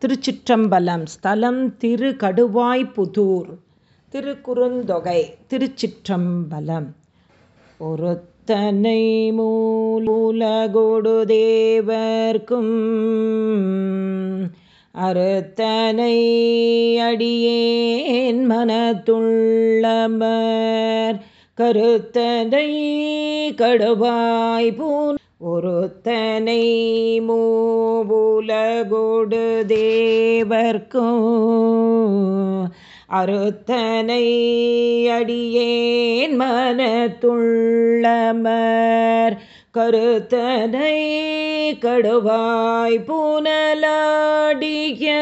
திருச்சிற்றம்பலம் ஸ்தலம் திரு கடுவாய்புதூர் திருக்குறுந்தொகை திருச்சிற்றம்பலம். ஒருத்தனை மூலகொடு தேவர்க்கும் அறுத்தனை அடியேன் மனத்துள்ளமர். கருத்தனை கடுவாய் பூன் ஒருத்தனை மூவுலகொடு தேவர்க்கும் அறுத்தனை அடியேன் மனத்துள்ளமர் கருத்தனை கடுவாய் புனலாடிய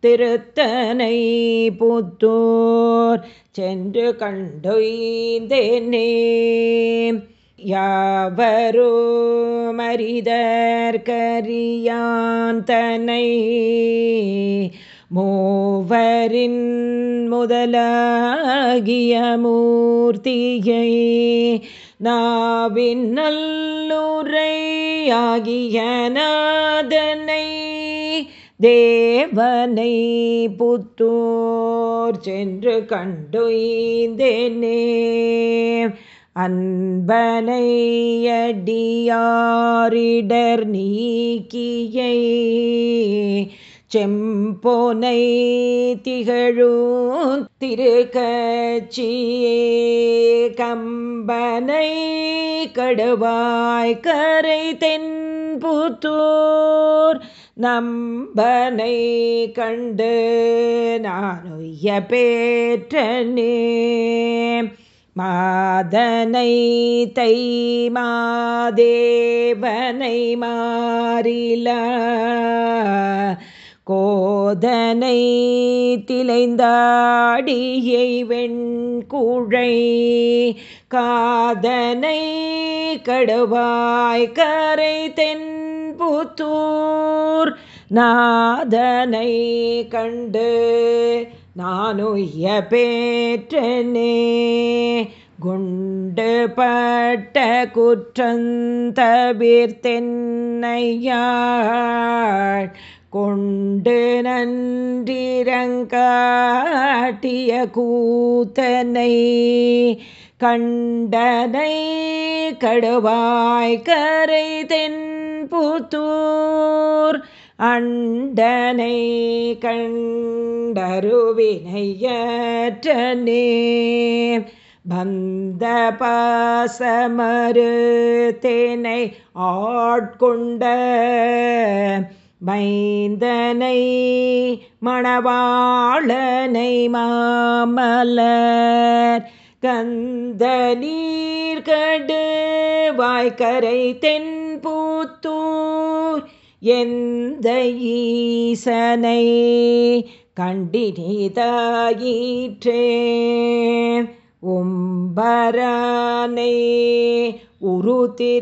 திருத்தனை புத்தோர் சென்று கண்டொய்ந்தேனே. யாவரோ மரிதற்கரியாந்தனை மூவரின் முதலாகிய மூர்த்தியை நாவின் நல்லுரையாகிய நாதனை தேவனை புத்தோர் சென்று கண்டுயந்தேனே. அன்பனையடியாரிடர் நீக்கியை செம்போனை திகழும் திருக்கட்சியே. கம்பனை கடுவாய் கரை தென்புத்தூர் நம்பனை கண்டு நானுய பேற்றனே. மாதனை தை மாதேவனை மாறில. கோதனை திளைந்தாடியை வெண்குழை காதனை கடுவாய் கரை தென்புத்தூர் நாதனை கண்டு நானுய பேற்றனே குண்டு பட்ட குற்றந்தபிர்த்தென்னையாள் கொண்டு நன்றிரங்காட்டிய கூத்தனை கண்டனை கடுவாய் கரை தென்புத்தூர் அண்டனை கண்டருவினையற்றனே பந்த பாசமரு தேனை ஆட்கொண்ட மைந்தனை மணவாளனை மாமலர். கந்த நீர்கடு வாய்க்கரை தென்பூத்தூர் எந்த ஈசனை கண்டினிதாயிற்றே உம்பரானே உருத்திரமூர்த்தியை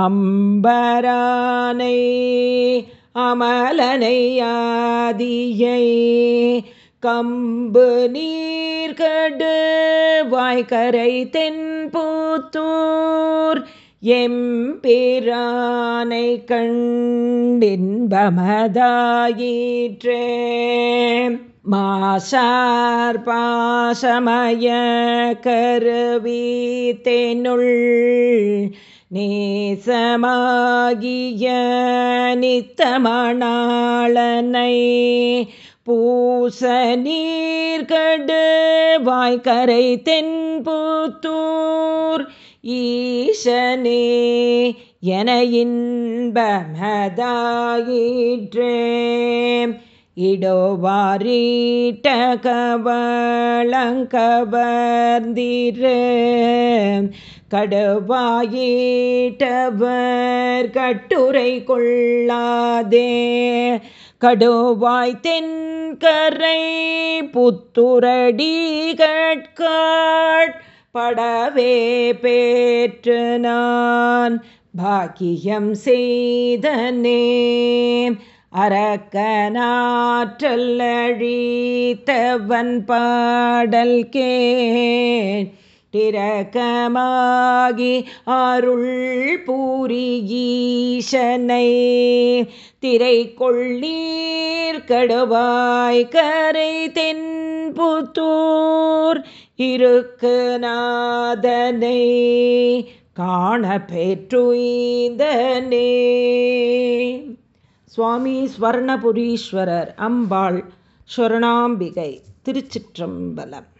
அம்பரானை அமலனையாதியை கம்பு நீர்கடு வாய்கரை தென்பூத்தூர் எம்பிரானை கண்டின்பமதாயிற்றே. மாசார் பாசமய கருவி கருவீத்தெனுள் நேசமாகிய நித்தமணாளனை பூச நீர்கடு வாய்க்கரை தென்புத்தூர். ஈசனே என இன்பமதாயிற்றே இடோவாரீட்ட கவளங்கவர்ந்திரு கடுவாயிட்டவர் கட்டுரை கொள்ளாதே. கடுவாய் தென்கரை புத்துரடி கட்காட் படவே பேற்று நான் பாக்கியம் செய்தனே. அரக்கனாற்றல் அழித்தவன் பாடல் கேள். திரக்கமாகி அருள் பூரியீசனை திரை கொள்ளீ கடவாய் கரை தென்புத்தூர் இருக்கு நாதனை காண பெற்றுய்ந்தனே. சுவாமி ஸ்வர்ணபுரீஸ்வரர் அம்பாள் ஸ்வர்ணாம்பிகை திருச்சிற்றம்பலம்.